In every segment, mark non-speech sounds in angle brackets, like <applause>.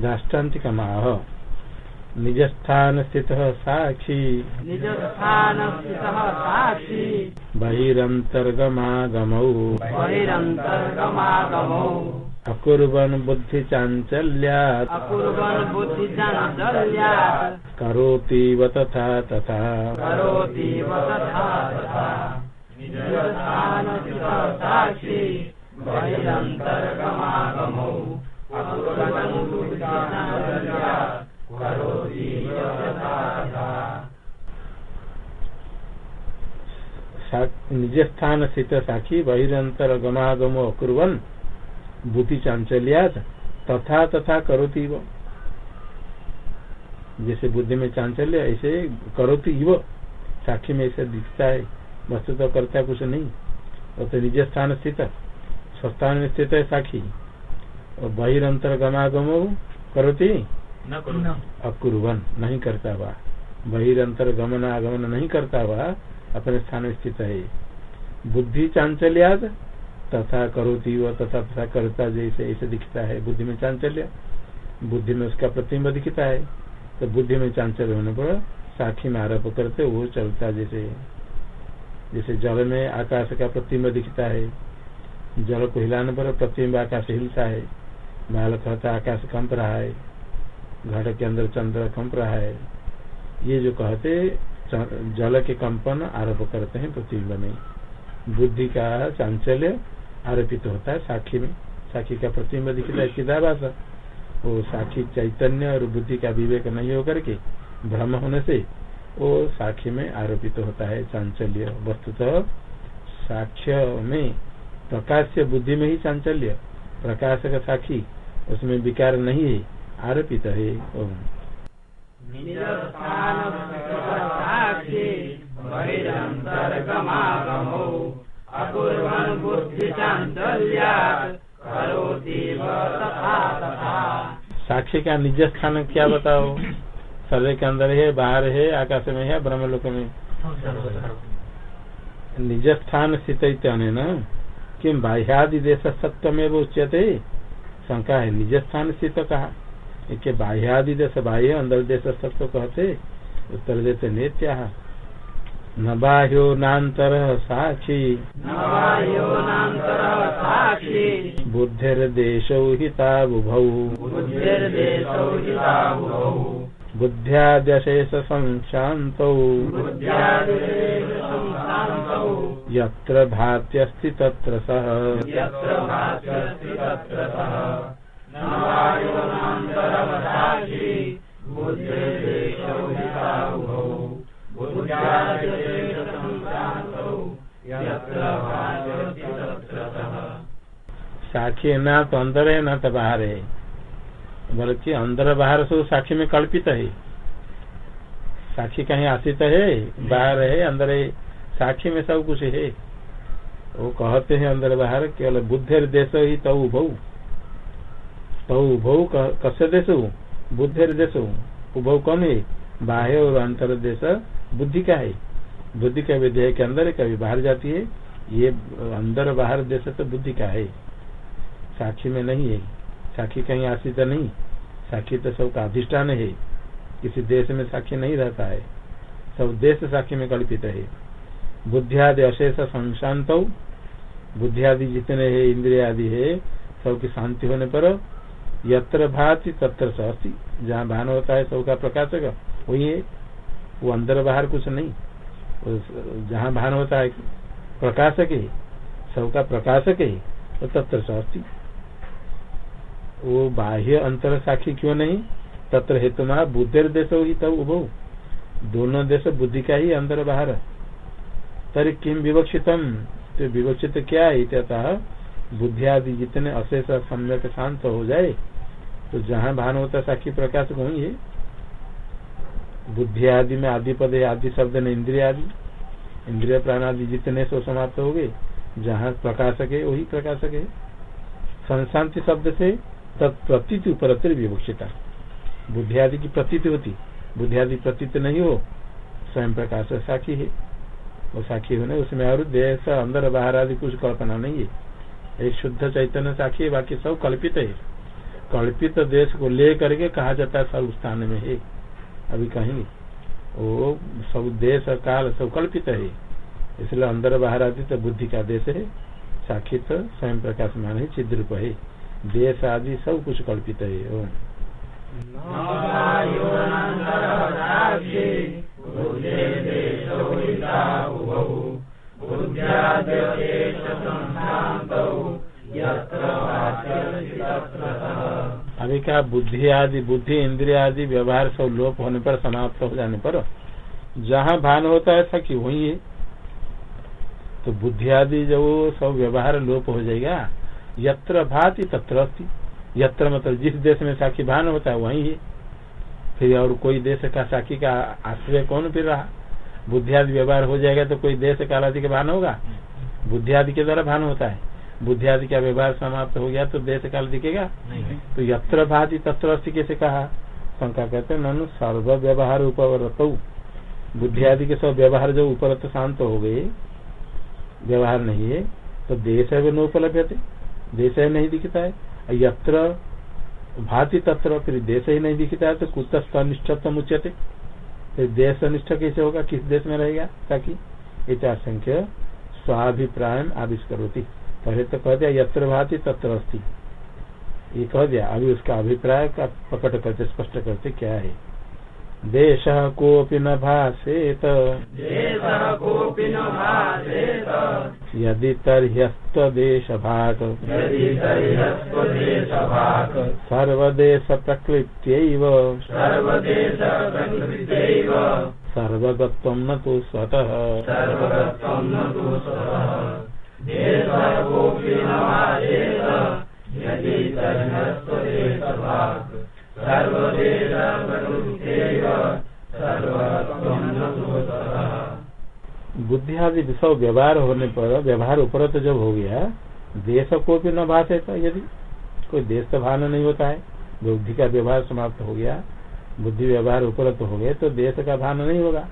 दाष्टान्तिक माह निज स्थान स्थित साक्षी। निज स्थान स्थितः साक्षी। बहिरंतर्गमागमौ बहिरन्तर्गमागमौ। अकुर्वन् बुद्धि चाञ्चल्यात् अकुर्वन् बुद्धिचाञ्चल्यात्। करोतीव तथा तथा। करोतीव तथा तथा। निज स्थान स्थितः साक्षी। बहिरन्तर्गमागमौ। अकुर्वन् बुद्धिचाञ्चल्यात् करोतीव तथा तथा सा- निज स्थान स्थित साक्षी बहिरंतर्गमागमो अकुर्वन्। बुद्धि चांचल्यात तथा तथा करोती वो जैसे बुद्धि में चांचल्य ऐसे करोती वो साक्षी में ऐसे दिखता है वस्तु तो करता कुछ नहीं। वो तो निज स्थान स्थित स्वस्थान में स्थित है साक्षी। और बहिरंतर्गमागम करोती न अकुर्वन नहीं करता हुआ बहिरंतर गमन आगमन नहीं करता हुआ अपने स्थान स्थित है। बुद्धि चांचल्याद, तथा करोती व तथा तथा करता जैसे ऐसे दिखता है। बुद्धि में चांचल्य, बुद्धि में उसका प्रतिम्ब दिखता है। तो बुद्धि में चांचल्य होने पर साखी में आरोप करते वो चलता जैसे जैसे जल में आकाश का प्रतिम्ब दिखता है। जल को हिलाने पर प्रतिम्ब आकाश हिलता है। बाल कहता आकाश कंप रहा है। घड़ के अंदर चंद्र कंप रहा है। ये जो कहते जल के कंपन आरोप करते हैं प्रतिबिंब में। बुद्धि का चांचल्य आरोपित होता है साक्षी में। साक्षी का प्रतिबिंब दिखता है चिदाभास। वो साक्षी चैतन्य और बुद्धि का विवेक नहीं होकर के भ्रम होने से वो साक्षी में आरोपित होता है चांचल्य। वस्तुतः साक्ष्य में प्रकाश बुद्धि में ही चांचल्य। प्रकाश का साक्षी उसमें विकार नहीं है। आरोपित है साक्षी बहिरन्तर्गमागमौ अकुर्वन् बुद्धिचाञ्चल्यात् करोतीव तथा तथा। साक्षी का निज स्थान क्या बताओ? शरीर के अंदर है बाहर है आकाश में है ब्रह्मलोक में? निज स्थान स्थित न? किम बाह्यादि देश सत्यमेव उच्यते? शंका है निज स्थान स्थित कहा? बाह्यादि देश बाह्य अंदर देश सत्य कहते? उत्तर देते नित्या न बाह्यो नातर साक्षी बुद्धिर्देशौ हिता बुभौ बुद्ध्यादशेष संशान्तौ यत्र भात्यस्ति तत्र सः। बुद्धिर्देशौ साक्षी है ना तो अंदर है ना तो बाहर है। बल्कि अंदर बाहर सब साक्षी में कल्पित है। साक्षी कहीं आश्रित है, बाहर है, अंदर है। साक्षी में सब कुछ है। वो कहते हैं अंदर बाहर, केवल बुद्धि देश ही तौ उभौ तौ उभौ कस्य देश बुद्धि देश उभौ कौन है? बाह्य और अंतर देश बुद्धि का है? बुद्धि का विधेय के अंदर है, कभी बाहर जाती है। ये अंदर बाहर देश तो बुद्धि का है? साक्षी में नहीं है। साक्षी कहीं आश्रित नहीं। साक्षी तो सबका अधिष्ठान है। किसी देश में साक्षी नहीं रहता है। सब देश साक्षी में कल्पित है। बुद्धियादि अशेष संशांत बुद्धियादि जितने है इंद्रिया आदि है सबकी शांति होने पर यत्र भाति तत्र सहस्ती। जहाँ भान होता है सबका प्रकाशक वही है। वो अंदर बाहर कुछ नहीं। जहाँ भान होता है प्रकाशक है, सबका प्रकाशक है वो तत्र सहस्ती वो बाह्य अंतर साक्षी क्यों नहीं? तत्र हेतु बुद्धि देश ही तब उभो। दोनों देश बुद्धि का ही अंदर बाहर। तरी किम विवक्षितम? तो विवक्षित क्या है? इत्यतः बुद्धि आदि जितने अशेष, सम्यक, शांत हो जाए तो जहाँ भान होता साक्षी प्रकाश वही है बुद्धि आदि में आदि पद, आदि शब्द ने इंद्रिय आदि। इंद्रिय प्राण आदि जितने सो समाप्त हो गए, जहाँ प्रकाशक है, वही प्रकाशक है। संशांति शब्द से तत्प्रतीति उपरतिर विवक्षिता बुद्धि आदि की प्रतीत होती। बुद्धि आदि प्रतीत नहीं हो, स्वयं प्रकाश साक्षी है। वो साक्षी होने, उसमें और देश, अंदर, बाहर आदि कुछ कल्पना नहीं है। एक शुद्ध चैतन्य साक्षी है, बाकी सब कल्पित है। कल्पित देश को ले करके कहा जाता है, सब स्थान में है। अभी कहीं। वो सब देश और काल सब कल्पित है। इसलिए अंदर बाहर आती तो बुद्धि का देश है। साक्षी तो स्वयं प्रकाश मान है चिद्रूप है। देश आदि सब कुछ कल्पित है। अभी क्या बुद्धि आदि, बुद्धि इंद्रिय आदि, व्यवहार सब लोप होने पर, समाप्त हो जाने पर, जहाँ भान होता है, सखी वही है। तो बुद्धि आदि जो सब व्यवहार लोप हो जाएगा, यत्र भाति तत्र यत्र मतलब जिस देश में साखी भान होता है, वही है। फिर और कोई देश का साखी का आश्रय कौन फिर रहा? बुद्धि आदि व्यवहार हो जाएगा तो कोई देश काल आदि के भान होगा? बुद्धि आदि के द्वारा भान होता है। बुद्धि आदि का व्यवहार समाप्त हो गया तो देश काल दिखेगा तो यत्र भाति तत्र अस्ति कैसे कहा? शंका कहते हैं ननु सर्व व्यवहार उपरत बुद्धि आदि के सब व्यवहार जो उपरत शांत हो गए व्यवहार नहीं है तो देश है नोपलभ्य थे देश है नहीं दिखता है। यत्र भाति तत्र फिर देश ही नहीं दिखता है तो कुछ अनिष्ठतम उच्चते फिर देश अनिष्ठ कैसे होगा? किस देश में रहेगा? ताकि चार संख्य स्वाभिप्राय आविष्करोती। पहले तो कह दिया यत्र भाति तत्र अस्थि ये कह दिया अभी उसका अभिप्राय का प्रकट करते स्पष्ट करते क्या है। देश कोऽपि न भाषेत यदि तर्ह्यस्तदेशभाक् सर्वदेश प्रकृत्यैव। सर्वगत्वं न तु स्वतः। बुद्धि आदि सब व्यवहार होने पर, व्यवहार उपरत जब हो गया, देश को भी न भाषे तो यदि, कोई देश तो भान नहीं होता है, बुद्धि का व्यवहार समाप्त हो गया, बुद्धि व्यवहार उपरत हो गए तो देश का भान नहीं होगा।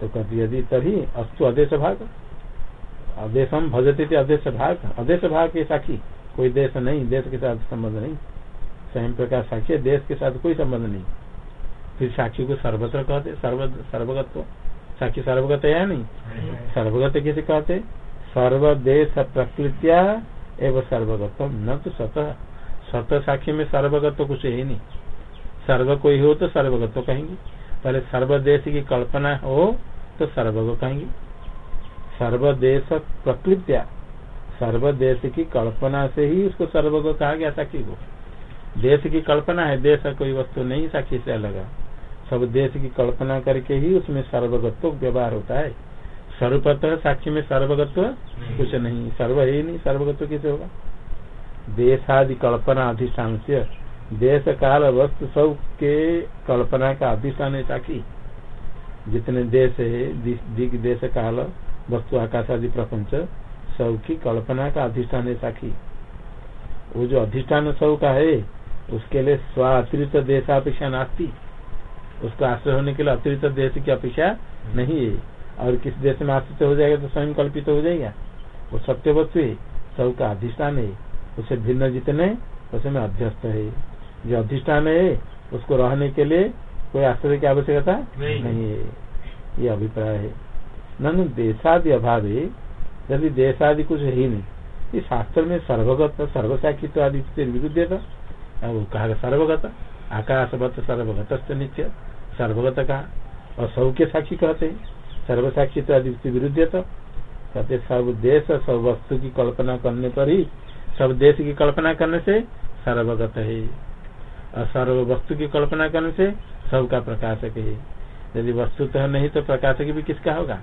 तो कहती यदि तभी अस्तु अदेश भाग अदेशम भजते थे अदेश भाग अदेश भाग के साक्षी। कोई देश नहीं, देश के साथ संबंध नहीं। स्वयं प्रकाश साक्षी देश के साथ कोई संबंध नहीं। फिर साक्षी को सर्वत्र कहते, सर्व, सर्वगत्व। साक्षी सर्वगत है नहीं? सर्वगत कैसे कहते? सर्वदेश प्रकृतिया एवं सर्वगत न तो स्वतः स्वतः साक्षी में सर्वगत कुछ है नहीं। सर्व कोई हो तो सर्वगत कहेंगे। पहले सर्वदेश की कल्पना हो तो सर्वग कहेंगे। सर्वदेश प्रकृत्या सर्वदेश की कल्पना से ही उसको सर्वग कहा गया साक्षी को। देश की कल्पना है, देश कोई वस्तु नहीं साक्षी से अलग सब देश की कल्पना करके ही उसमें सर्वगत्व व्यवहार होता है। सर्वपतः साक्षी में सर्वगत्व कुछ नहीं, सर्व ही नहीं, सर्वगत्व कैसे होगा? देशादि कल्पना अधिष्ठान से देश काल वस्तु सब के कल्पना का अधिष्ठान है साक्षी जितने देश है दिग देश काल वस्तु आकाश आदि प्रपंच सब की कल्पना का अधिष्ठान है साखी। वो जो अधिष्ठान सब का है उसके लिए स्व अतिरिक्त देश अपेक्षा नास्ती। उसका आश्रय होने के लिए अतिरिक्त देश की अपेक्षा नहीं है। और किस देश में आश्रित हो जाएगा तो स्वयं कल्पित हो जाएगा। वो सत्य वस्तु है सब का अधिष्ठान है। उसे भिन्न जितने उसमें अध्यस्त है। जो अधिष्ठान है उसको रहने के लिए कोई आश्रय की आवश्यकता नहीं, नहीं है। ये अभिप्राय है। न देशादि अभाव, यदि देशादि कुछ है ही नहीं। इस शास्त्र में सर्वगत, सर्वसाक्षित्व आदि विरुद्ध था वो कहा सर्वगत? आकाशवत सर्वगत नित्य, सर्वगत कहा? और सब के साक्षी कहते हैं। सर्वसाक्षित्व आदि विरुद्ध तो? कहते सब देश सब वस्तु की कल्पना करने पर ही सब देश की कल्पना करने से सर्वगत है। और सर्व वस्तु की कल्पना करने से सबका प्रकाशक है। यदि वस्तु तो नहीं तो प्रकाशक भी किसका होगा?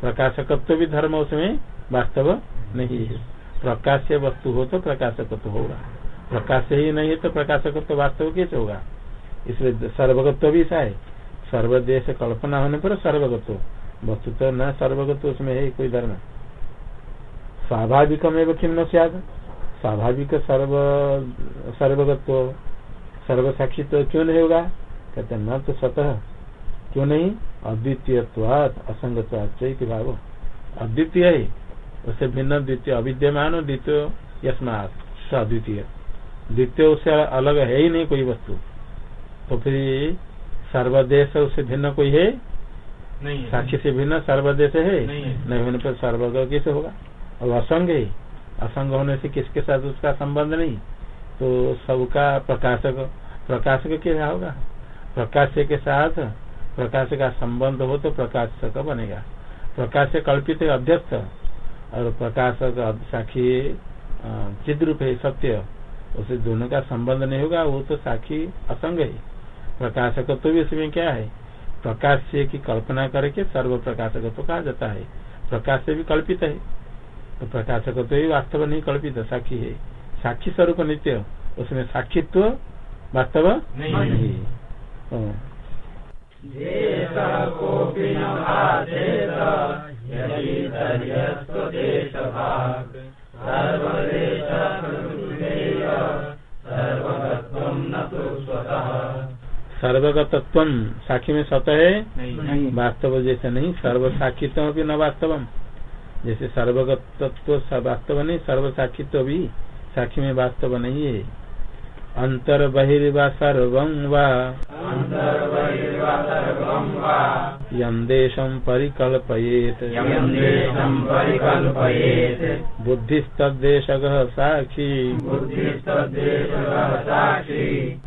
प्रकाशकत्व भी धर्म उसमें वास्तव नहीं है। प्रकाश वस्तु हो तो प्रकाशकत्व होगा। प्रकाश ही नहीं है तो प्रकाशकत्व वास्तव कैसे होगा? इसलिए सर्वगत्व भी ऐसा है। सर्वदेश कल्पना होने पर सर्वगत्व। वस्तु तो न सर्वगत्व उसमें है, कोई धर्म। स्वाभाविक में किम न सियाद स्वाभाविक सर्व, सर्वगत्व, सर्वसाक्षित्व क्यों नहीं होगा? कहते न तो स्वतः। क्यों नहीं? अद्वितीय असंगत्वाच भाव अद्वितीय है उससे भिन्न द्वितीय। अविद्यमान द्वितीय यस्मात अद्वितीय द्वितीय उससे अलग है ही नहीं कोई वस्तु। तो फिर सर्वदेश उससे भिन्न कोई है? नहीं साक्षी से भिन्न सर्वदेश है? नहीं है। नहीं होने पर सर्वग कैसे होगा? और असंग है? असंग होने से किसके साथ उसका संबंध नहीं? तो सबका प्रकाशक प्रकाशक क्या होगा? प्रकाश के साथ प्रकाश का संबंध हो तो प्रकाशक बनेगा। प्रकाश से कल्पित है अध्यस्त और प्रकाशक साक्षी चिद रूप है सत्य उसे दोनों का संबंध नहीं होगा वो तो साक्षी असंग है। प्रकाशक तो भी इसमें क्या है? प्रकाश से की कल्पना करके सर्व प्रकाशक तो कहा जाता है। प्रकाश से भी कल्पित है। तो प्रकाशक तो ही वास्तव नहीं कल्पित साक्षी है। साक्षी स्वरूप नित्य उसमें साक्षित्व वास्तव नहीं। नहीं हाँ। सर्वगतत्व साक्षी में सत है? वास्तव जैसे नहीं सर्व साक्षित्व भी न वास्तवम। जैसे सर्वगतत्व स- वास्तव नहीं सर्व साक्षित्व भी साक्षी में वास्तव नहीं है। अंतर बहिर्वा सर्वं वा। अन्तर्बहिर्वा सर्वं वा यं देशं परिकल्पयेत्। बुद्धिस्तद्देशगः साक्षी।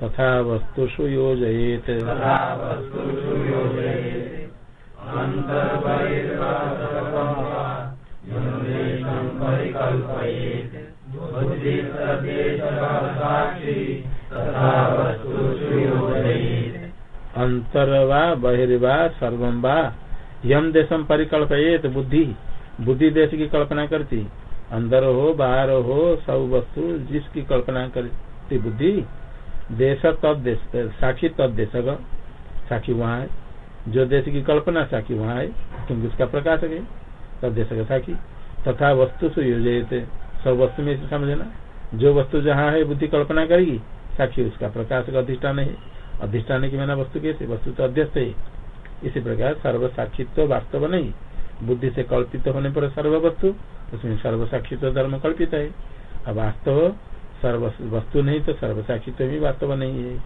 तथा वस्तुषु योजयेत्। तथा अन्तर्बहिर्वा सर्वं वा यं देशं परिकल्पयेत् बुद्धिस्तद्देशः साक्षी तथा वस्तुषु योजयेत् अंतर वा, बहिर्वा सर्वम वा। यम देशम परिकल्पयेत बुद्धि। बुद्धि देश की कल्पना करती। अंदर हो, बाहर हो, सब वस्तु जिसकी कल्पना करती बुद्धि, देश तद देश, साक्षी तद देश साक्षी वहाँ है। जो देश की कल्पना साक्षी वहाँ है क्योंकि उसका प्रकाशक है? तद देश का साक्षी। तथा वस्तु से योजित सब वस्तु में समझना। जो वस्तु जहाँ है, बुद्धि कल्पना करेगी, साक्षी उसका प्रकाश प्रकाशक अधिष्ठान है। अधिष्ठान की मैंने वस्तु कैसे वस्तु तो अध्यस्त है। इसी प्रकार सर्व साक्षित्व वास्तव नहीं। बुद्धि से कल्पित होने पर सर्व वस्तु उसमें सर्व साक्षित्व धर्म कल्पित है। अब वास्तव, सर्व वस्तु नहीं तो सर्व साक्षित्व भी वास्तव नहीं है।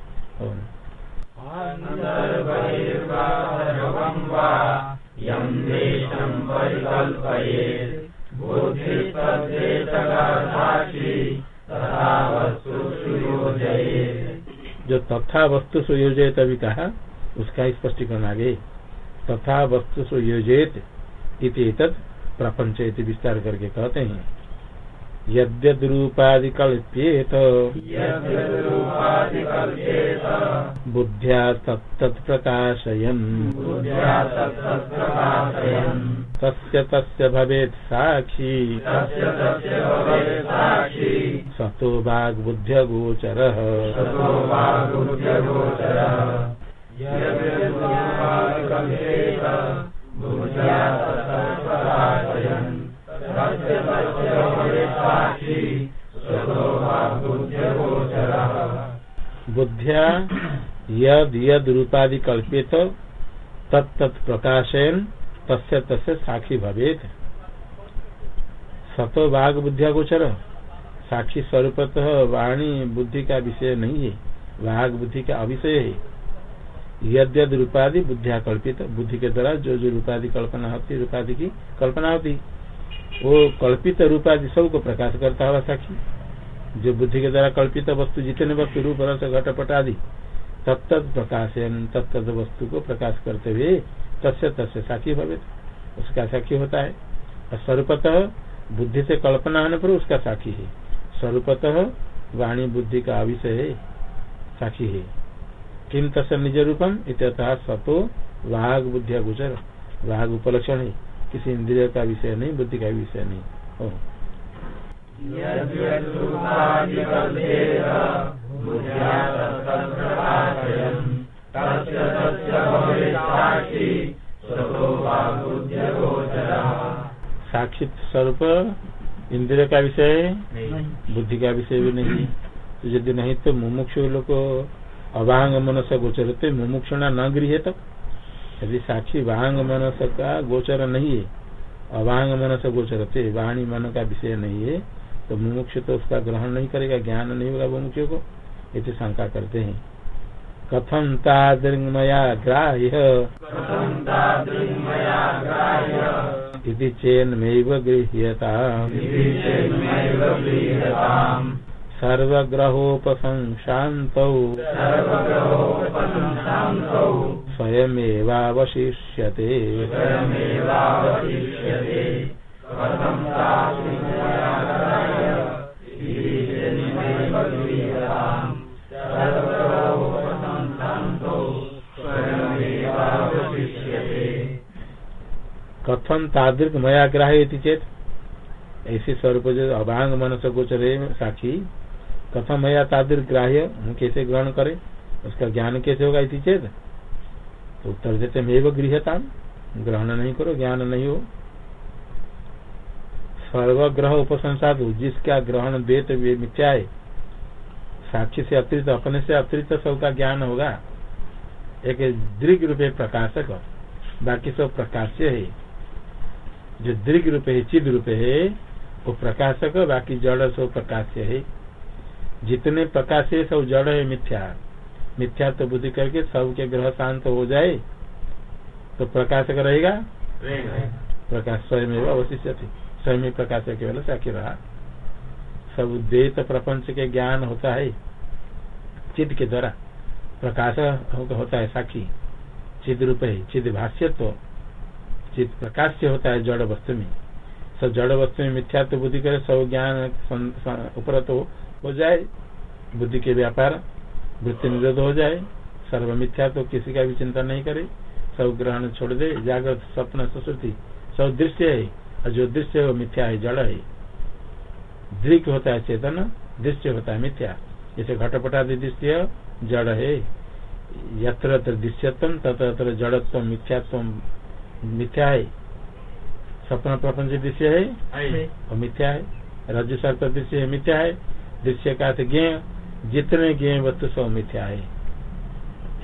और जो तथा वस्तु सुयोजित अभी कहा, उसका स्पष्टीकरण आगे। तथा वस्तु सुयोजित प्रपंच विस्तार करके कहते हैं। यद्यद रूपादि कल्प्येत यद्रूपादिकल्पेत बुद्ध्या तत्तत् प्रकाशयन् बुद्ध्या तत्तत्प्रकाशयन् तस्य तस्य भवेत् साक्षी। सतो वाग्बुद्ध्यगोचरः बुद्ध्या बुद्ध्या यद यद रूपादि कल्पित तत्त प्रकाशयन तस्य तस्य साक्षी भवेत। सतो वाग बुद्धिया गोचर, साक्षी स्वरूपतः वाणी बुद्धि का विषय नहीं है वाघ बुद्धि का अविषय है। यद यद रूपादि बुद्धिया कल्पित, बुद्धि के द्वारा जो जो रूपादि कल्पना होती रूपादि की कल्पना होती वो कल्पित रूपादि सबको प्रकाश करता हुआ साक्षी। जो बुद्धि के द्वारा कल्पित वस्तु जितने वस्तु रूप, रस घटपट आदि तत्त प्रकाशन तत्त वस्तु को प्रकाश करते हुए तस्य तस्य साक्षी भवे उसका साक्षी होता है। और स्वरूपतः बुद्धि से कल्पना होने पर उसका साक्षी है। स्वरूपतः वाणी बुद्धि का विषय है साक्षी है। किम तस्य निज रूपम इत्यतः सतो वाघ बुद्धिया गुजर। वाघ उपलक्षण है। किसी इंद्रिय का विषय नहीं, बुद्धि का विषय नहीं ओ। यद्यद्रूपादिकल्पेत बुद्ध्या तत्तत्प्रकाशयन् तस्य तस्य भवेत् साक्षी स्वरूप इंद्रिय का विषय बुद्धि का विषय भी नहीं। तो यदि नहीं तो मुमुक्षु लोग अभांग मनस गोचर होते मुमुक्षुणा न गृह तक यदि साक्षी वांग मनस का गोचर नहीं है अभांग मनस गोचर होते वाणी मन का विषय नहीं। है तो मुमुक्ष तो उसका ग्रहण नहीं करेगा ज्ञान नहीं होगा मुमुक्ष को इसे शंका करते हैं। कथम तादृंगमया ग्राह्य? इति चेन्मैव गृह्यता सर्वग्रहोपसंशान्तौ। स्वयमेवावशिष्यते। कथम तादृक मया ग्राह्य चेत? ऐसे स्वरूप जो अभांग मन से गोचरे साक्षी कथम मया तादृक ग्राह्य, हम कैसे ग्रहण करे? उसका ज्ञान कैसे होगा इसी चेत? तो उत्तर देते मेव गृहता ग्रहण नहीं करो, ज्ञान नहीं हो। सर्वग्रह उपसंसाद जिसका ग्रहण वेत वे मिथ्या है, साक्षी से अतिरिक्त, अपने से अतिरिक्त सबका ज्ञान होगा। एक दृग रूपे प्रकाशक, बाकी सब प्रकाश्य है। जो दृग रूप है चिद रूप है वो प्रकाशक बाकी जड़ सो प्रकाश है। जितने प्रकाश है सब जड़ है मिथ्या। मिथ्या तो बुद्धि करके सबके ग्रह शांत हो जाए तो प्रकाशक रहेगा? प्रकाश स्वयं अवशिष्य थी स्वयं प्रकाशक केवल साक्षी रहा। सब द्वैत प्रपंच के ज्ञान होता है चिद के द्वारा। प्रकाश होता है साक्षी। चिद रूप है चिद भाष्य तो चित प्रकाश से होता है जड़ वस्तु में। सब जड़ वस्तु में मिथ्या तो बुद्धि करे, सब ज्ञान ऊपर तो हो जाए, बुद्धि के व्यापार, वृत्ति निरोध हो जाए, सर्व मिथ्या तो किसी का भी चिंता नहीं करे, सब ग्रहण छोड़ दे, जागृत स्वप्न सुश्रुति, सब दृश्य है और जो दृश्य है वो मिथ्या है, जड़ है। दृक होता है चेतन, दृश्य होता है मिथ्या। जैसे घटपटादि दृश्य, जड़ है। यत्र दृश्यत्म तत्र जड़त्व, मिथ्यात्व मिथ्या है। सपन प्रपंच दृश्य है। और मिथ्या है। रज सर्प दृश्य है मिथ्या है। दृश्य का ज्ञ जितने ज्ञ वस्तु सब मिथ्या है।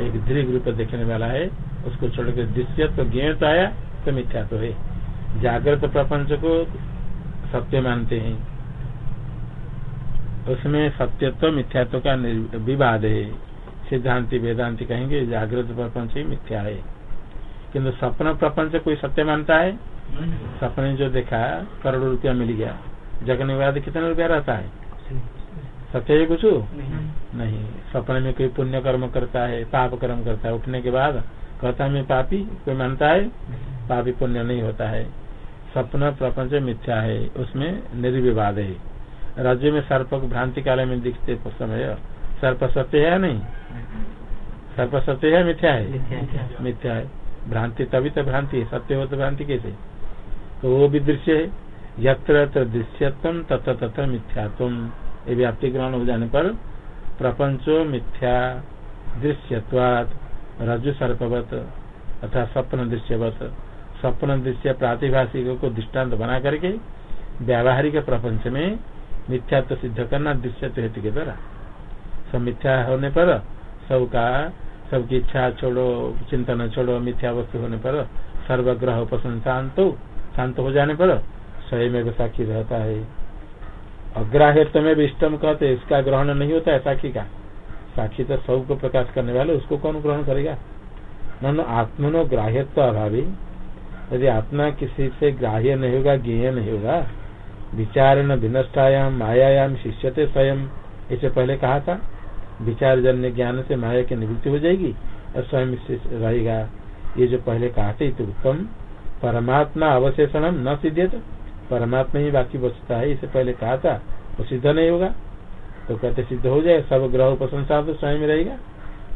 एक दीर्घ रूप देखने वाला है उसको छोड़कर दृश्य तो ज्ञ तो आया तो मिथ्या तो है। जागृत प्रपंच को सत्य मानते हैं। उसमें सत्यत्व मिथ्यात्व का विवाद है। सिद्धांति वेदांति कहेंगे जागृत प्रपंच ही मिथ्या है। किंतु सपन प्रपंच कोई सत्य मानता है? सपने जो देखा करोड़ रुपया मिल गया। जगने के बाद कितना रुपया रहता है? सत्य है कुछ? नहीं। सपने में कोई पुण्य कर्म करता है पाप कर्म करता है उठने के बाद कहता है मैं पापी कोई मानता है? पापी पुण्य नहीं होता है। सपना प्रपंच मिथ्या है उसमें निर्विवाद है। राज्य में सर्प भ्रांति काल में दिखते समय। सर्प सत्य है नहीं? सर्प सत्य है? मिथ्या है। मिथ्या है। भ्रांति, तभी तो भ्रांति है। सत्य हो तो भ्रांति कैसे? तो वो भी दृश्य है। यत्र दृश्यत्म तथा तथा मिथ्यात्म ये व्याप्ति ग्रहण हो जाने पर प्रपंचो मिथ्या दृश्यवाद रजु सर्पवत अथा स्वप्न दृश्यवत। स्वप्न दृश्य प्रातिभाषिक को दृष्टांत बना करके व्यावहारिक प्रपंच में मिथ्यात्व सिद्ध करना दृश्य हेतु के द्वारा सब मिथ्या होने पर सबका सबकी इच्छा छोड़ो चिंतन छोड़ो, मिथ्या वस्तु होने पर सर्वग्रह उपसन शांत शांत हो जाने पर स्वयं साक्षी रहता है। अग्राह्य में भी इष्टम कहते, इसका ग्रहण नहीं होता है साक्षी का। साक्षी तो सबको प्रकाश करने वाले, उसको कौन ग्रहण करेगा? न आत्मनो ग्राह्यत्व अभावी। यदि आत्मा किसी से ग्राह्य नहीं होगा, ज्ञेय नहीं होगा, विचार न विनष्टायाम, मायायाम, शिष्यते स्वयं, इसे पहले कहा था। विचार जन्य ज्ञान से माया की निवृत्ति हो जाएगी और स्वयं रहेगा। ये जो पहले कहा थे तो उत्तम, परमात्मा अवशेषण न सिद्धे तो परमात्मा ही बाकी बचता है, इसे पहले कहा था वो सिद्ध नहीं होगा। तो कहते सिद्ध हो जाए, सब ग्रह प्रशंसा तो स्वयं रहेगा।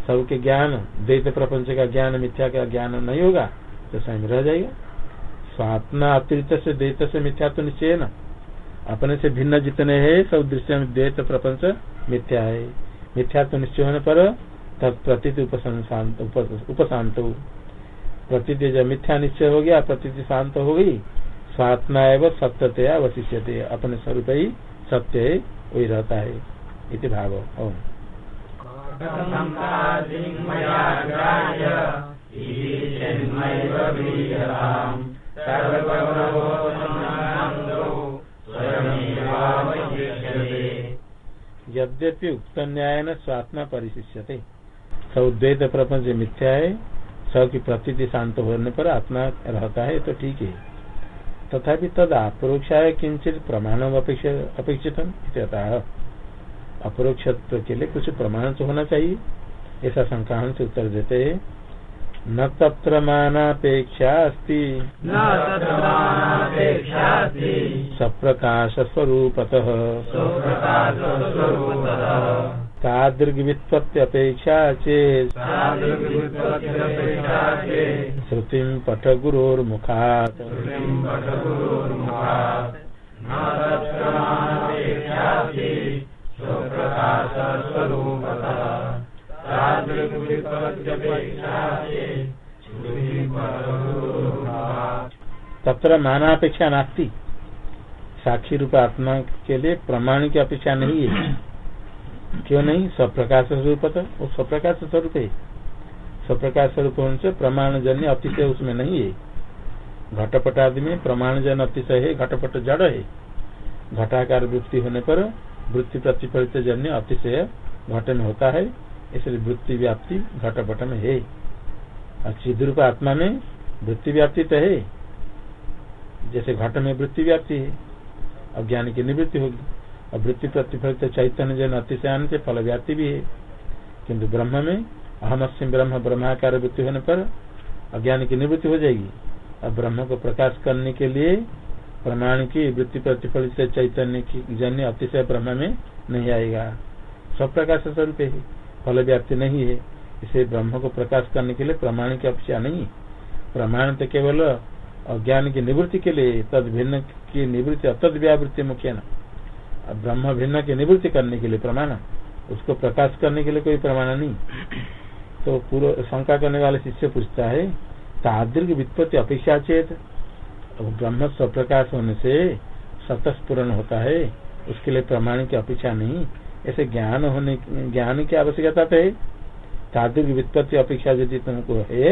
सबके ज्ञान, द्वैत प्रपंच का ज्ञान, मिथ्या का ज्ञान नहीं होगा तो स्वयं रह जाएगा। स्वात्मा अतिरिक्त से द्वैत से मिथ्या तो निश्चय न। अपने से भिन्न जितने हैं, सब दृश्य में द्वैत प्रपंच मिथ्या है। मिथ्यात्व निश्चय होने पर तत्प्रतीत उपशांत हो। प्रतीत जब मिथ्या निश्चय हो गया, प्रतीति शांत हो गई, स्वात्मा एवं सत्यतया अवशिष्य अपने स्वरूप ही सत्य वही रहता है, इति भाव। ओम। यद्यपि उक्त न्याय न स्वात्मा परिशिष्यते। सौद्वैत प्रपंच मिथ्या है स की प्रतीति शांत होने पर आत्मा रहता है तो ठीक है। तथापि तद अपरोक्षाय किंचित प्रमाण अपेक्षित अपरोक्ष के लिए कुछ प्रमाण तो होना चाहिए। ऐसा शंका से उत्तर देते हैं। न तत्र मानापेक्षा अस्ति। सप्रकाश स्वरूपतः तादृग्वित्पत्त्यपेक्षा चेत्। श्रुतिं पठ गुरोर्मुखात् तत्र मानापेक्षा नास्ती। साक्षी रूप आत्मा के लिए प्रमाण की अपेक्षा नहीं है। क्यों नहीं? स्वप्रकाश स्वरूप वो स्वप्रकाश स्वरूप है। स्वप्रकाश स्वरूप से प्रमाण जन्य अतिशय उसमें नहीं है। घटपट आदि में प्रमाण जन अतिशय है, घटपट जड़ है। घटाकार वृत्ति होने पर वृत्ति प्रतिफलित जन्य अतिशय घट में होता है, इसलिए वृत्ति व्याप्ति घटपट में है। और रूप आत्मा में वृत्ति व्याप्ति तो है। जैसे घट में वृत्ति व्याप्ति है अज्ञान की निवृत्ति होगी। और वृत्ति प्रतिफलित चैतन्य जन अतिशयान से फल व्याप्ति भी है। किंतु ब्रह्म में अहम अस्म ब्रह्म ब्रह्माकार वृत्ति होने पर अज्ञान की निवृत्ति हो जाएगी। और ब्रह्म को प्रकाश करने के लिए प्रमाण की वृत्ति प्रतिफलित चैतन्य की जन्य अतिशय ब्रह्म में नहीं आएगा। सब प्रकाश स्वरूप है, फल व्याप्ति नहीं है। इसे ब्रह्म को प्रकाश करने के लिए प्रमाण की अपेक्षा नहीं। प्रमाण तो केवल अज्ञान की निवृत्ति के लिए तद भिन्न की निवृत्ति अतद व्यावृत्ति मुख्य न? ब्रह्म भिन्न की निवृत्ति करने के लिए प्रमाण उसको प्रकाश करने के लिए कोई प्रमाण नहीं। तो पूर्व शंका करने वाले शिष्य पूछता है, तादृग वित्पत्ति अपेक्षा चेत। ब्रह्म स्वप्रकाश होने से सतस्पूर्ण होता है। उसके लिए प्रमाण की अपेक्षा नहीं। ऐसे ज्ञान होने, ज्ञान की आवश्यकता तो है। तादृग वित्पत्ति अपेक्षा यदि तुमको है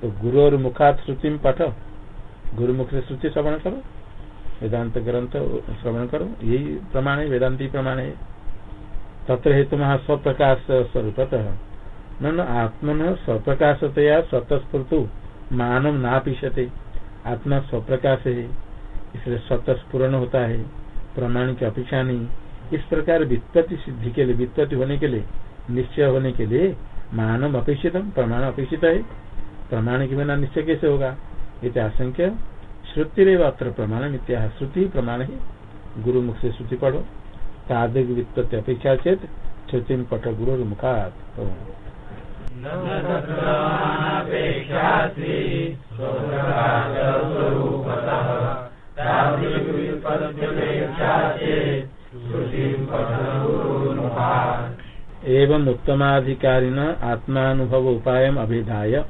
तो गुरु और मुखात श्रुति में पठ। गुरुमुख से श्रुति श्रवण करो, वेदांत ग्रंथ श्रवण करो, यही प्रमाण है वेदांति प्रमाण। है तत्र हेतु महा स्वप्रकाश स्वरूप न आत्मन स्वप्रकाशतया स्वतस्फुर्तु मानव ना पीछते आत्मा स्वप्रकाश है इसलिए स्वतस्पूर्ण होता है, प्रमाण की अपेक्षा नहीं। इस प्रकार वित्पत्ति सिद्धि के लिए वित्पत्ति होने के लिए, निश्चय होने के लिए मानव अपेक्षित प्रमाण अपेक्षित है। प्रमाण के बिना निश्चय कैसे होगा? इतिहास श्रुति अत्र प्रमाण मित्या श्रुति प्रमाण ही गुरु मुख से श्रुति पढ़ो। तादिक वित्पत्ति अपेक्षा चेत श्रुति पठ गुरु मुखात एवं उत्तमाधिकारिण आत्मानुभव उपाय अभिधाय।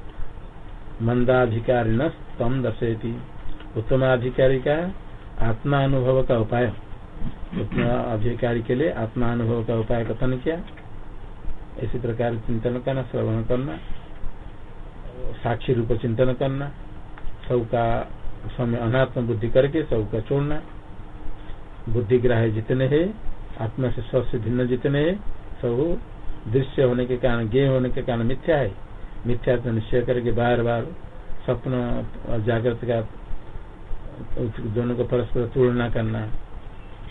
मंदाधिकारिण तम दर्शयती। उत्तमाधिकारी का आत्मा अनुभव का उपाय। उत्तम अधिकारी के लिए आत्मा अनुभव का उपाय कथन किया। इसी प्रकार चिंतन करना, श्रवण करना, साक्षी रूप चिंतन करना सब का समय अनात्म बुद्धि करके सब का छोड़ना। बुद्धि ग्राह जितने हैं, आत्मा से सबसे भिन्न जितने हैं, सब दृश्य होने के कारण गे होने के कारण मिथ्या है। मिथ्या तो निश्चय करके बार बार स्वप्न और जागृत का, दोनों को परस्पर तुलना करना।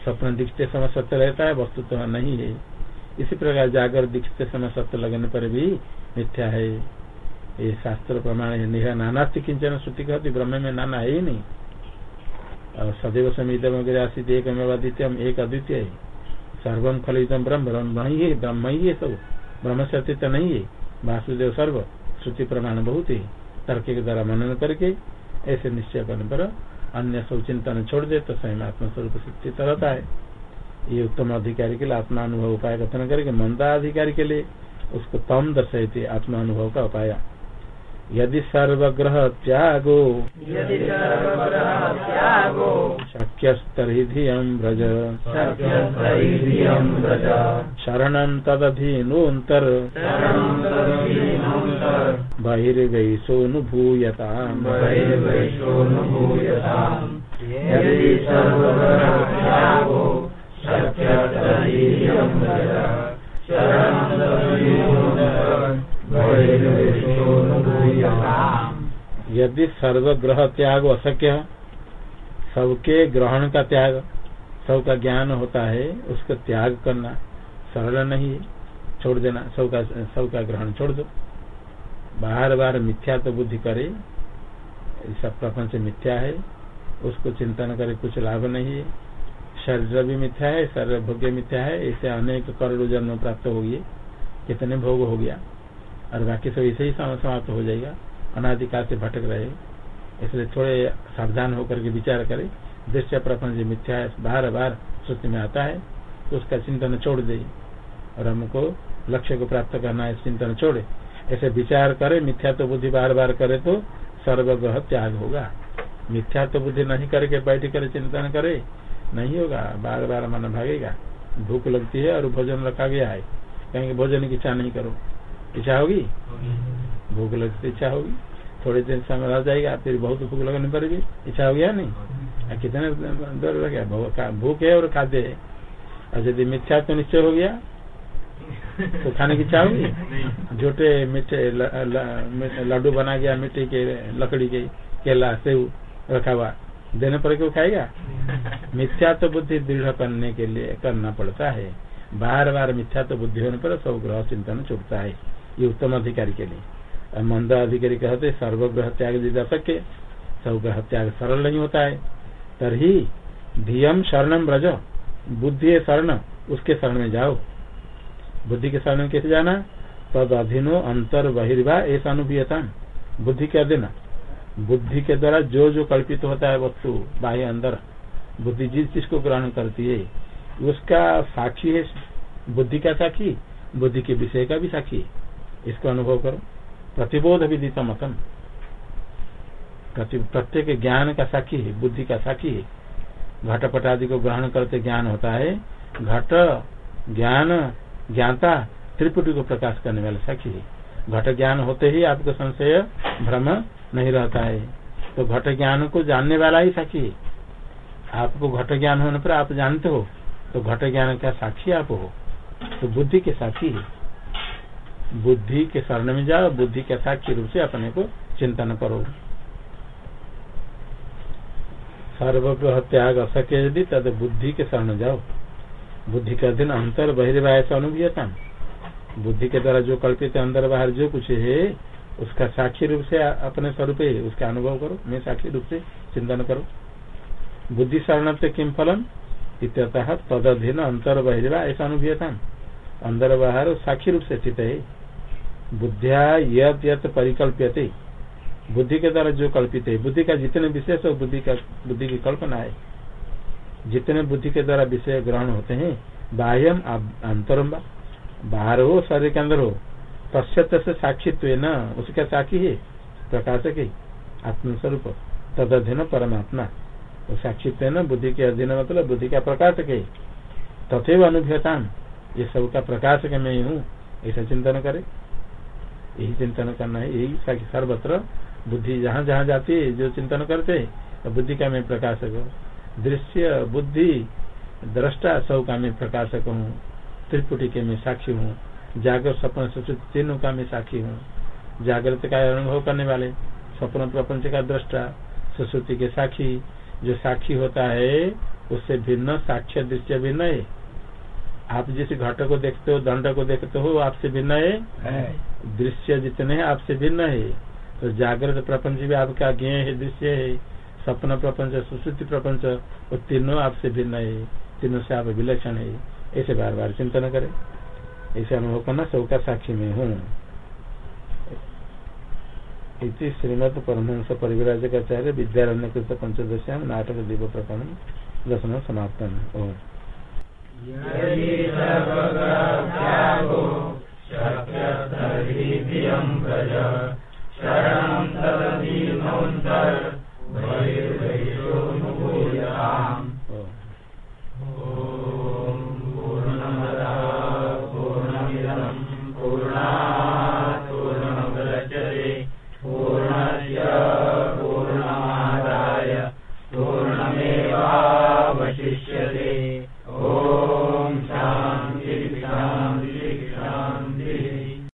स्वप्न दिखते समय सत्य रहता है वस्तु तो नहीं है। इसी प्रकार जागर दिखते समय सत्य लगने पर भी मिथ्या है। ये शास्त्र प्रमाण है, निह नानास्ति किंचन श्रुति कहती, ब्रह्म में नाना है ही नहीं। और सदैव समित वगैरह एक अद्वितीय एक अद्वितीय है। सर्वम फलितम ब्रह्म ब्रह्म ही है ब्रह्म ही है सब ब्रह्म से अतीत नहीं है। वासुदेव सर्व। श्रुति प्रमाण बहुत ही तर्क के द्वारा मनन करके ऐसे निश्चय करने पर अन्य सब चिंतन छोड़ दे तो स्वयं आत्मा स्वरूप स्थित रहता है। ये उत्तम अधिकारी के लिए आत्मानुभव उपाय कथन करके मंदा अधिकारी के लिए उसको तम दर्शयते आत्मानुभव का उपाय। यदि सर्वग्रह त्यागो शक्यस्तरी व्रज। शरणं तदधीनोऽन्तर्। बहिर्वैशोऽनुभूयताम् यदि यदि सर्वग्रह त्याग अशक्य सबके ग्रहण का त्याग सबका ज्ञान होता है उसका त्याग करना सरल नहीं है। छोड़ देना सबका सबका ग्रहण छोड़ दो। बार बार मिथ्या तो बुद्धि करे सब प्रपंच मिथ्या है, उसको चिंतन करे कुछ लाभ नहीं है। शरीर भी मिथ्या है, शरीर भोग्य मिथ्या है, ऐसे अनेक करोड़ जन्म प्राप्त हो गए। कितने भोग हो गया? और बाकी सब ऐसे ही समाप्त हो जाएगा। अनाधिकार से भटक रहे। इसलिए थोड़े सावधान होकर के विचार करें। दृश्य प्रपंच मिथ्या है बार बार सूत्र में आता है तो उसका चिंतन छोड़ दे। और हमको लक्ष्य को प्राप्त करना है, चिंतन छोड़े। ऐसे विचार करे मिथ्या तो बुद्धि बार बार करे तो सर्वग्रह त्याग होगा। मिथ्या तो बुद्धि नहीं करके बैठ कर चिंतन करे, नहीं होगा। बार बार मन भागेगा। भूख लगती है और भोजन रखा गया है। कहीं भोजन की इच्छा नहीं करो। इच्छा होगी? भूख लगती इच्छा होगी। थोड़े दिन समय रह जाएगा, फिर बहुत भूख लगने पर भी इच्छा हो गया नहीं? कितने दर लगे भूख है और खाद्य है। और यदि मिथ्या तो निश्चय हो गया तो खाने की इच्छा होगी झूठे मीठे लड्डू बना गया मिट्टी के लकड़ी के केला सेव रखा हुआ। देने पर क्यों खाएगा? <laughs> मिथ्या तो बुद्धि दृढ़ करने के लिए करना पड़ता है। बार बार मिथ्या तो बुद्धि होने पर सब ग्रह चिंतन छुटता है ये उत्तम अधिकारी के लिए। मंद अधिकारी कहते सर्वग्रह त्याग दे जा सके सब ग्रह त्याग सरल नहीं होता है। तरी धियम शरणम ब्रज बुद्धि शरण उसके शरण में जाओ। बुद्धि के में कैसे जाना? तद अधीनो अंतर बहिर्वा ऐसा अनुभूयता बुद्धि के अधीन बुद्धि के द्वारा जो जो कल्पित होता है वस्तु, बाह्य, अंदर, बुद्धि जिस चीज़ को ग्रहण करती है, उसका साक्षी है। बुद्धि का साक्षी, बुद्धि के विषय का भी साक्षी है। इसको अनुभव करो। प्रतिबोध विदित मतम। प्रत्येक ज्ञान का साक्षी है, बुद्धि का साक्षी है। घटपट आदि को ग्रहण करते ज्ञान होता है। घट ज्ञान ज्ञाता त्रिपुटी को प्रकाश करने वाले साक्षी है घट ज्ञान होते ही आपको संशय, भ्रम नहीं रहता है। तो घट ज्ञान को जानने वाला ही साक्षी है आपको घट ज्ञान होने पर आप जानते हो तो घट ज्ञान का साक्षी आप हो। तो बुद्धि के साक्षी। है बुद्धि के शरण में जाओ, बुद्धि के साक्षी रूप से अपने को चिंतन करो। सर्वग्रह त्याग असक्य यदि तद बुद्धि के शरण जाओ। बुद्धि का दिन अंतर बहिर्वाय से अनुभूयता। बुद्धि के द्वारा जो कल्पित है, अंदर बाहर जो कुछ है, उसका साक्षी रूप से अपने स्वरूप उसका अनुभव करो, मैं साक्षी रूप से चिंतन करो। बुद्धि शरण किम फलम इत्यतः तदधीन अंतर बहिर्वा ऐसा अनुभूयता। अंदर बाहर साक्षी रूप से स्थित है। बुद्धिया यत यत परिकल्प्यते। बुद्धि के द्वारा जो कल्पित है, बुद्धि का जितने विशेष हो, बुद्धि का बुद्धि की कल्पना है जितने बुद्धि के द्वारा विषय ग्रहण होते हैं, बाह्यम अंतरम बाहर हो, शरीर के अंदर हो। तस्य से साक्षित्व न उसका साक्षी है, प्रकाशक है, आत्मस्वरूप तद अधीन परमात्मा। वो साक्षित्व न, बुद्धि के अधीन मतलब बुद्धि का प्रकाशक है। तथे अनुभवता ये सब का प्रकाशक मैं हूँ, ऐसा चिंतन करे। यही चिंतन करना है, यही सर्वत्र बुद्धि जहाँ जहाँ जाती है, जो चिंतन करते है तो बुद्धि का मैं प्रकाशक हूँ। दृश्य बुद्धि दृष्टा सब का मैं प्रकाशक हूँ त्रिपुटी के मैं साक्षी हूँ जागृत सपन सुचित तीनों का मैं साक्षी हूँ। जागृत का अनुभव करने वाले स्वप्न प्रपंच का दृष्टा सुश्रुति के साक्षी जो साक्षी होता है उससे भिन्न साक्ष्य दृश्य भिन्न है। आप जिस घट को देखते हो दंड को देखते हो आपसे भिन्न है। दृश्य जितने हैं आपसे भिन्न है। तो जागृत प्रपंच भी आपका ज्ञ है दृश्य है। सपन प्रपंच सुश्रुति प्रपंच, वो तीनों आपसे भिन्न है, तीनों से आप विलक्षण है। ऐसे बार बार चिंतन करें। ऐसे अनुभव करना सबका साक्षी में हूँ। इति श्रीमद परमहंस परिवराजकाचार्य विद्यारण्य कृत पंचदश्याम नाटक दीप प्रकरण दर्शन समाप्तन शक्य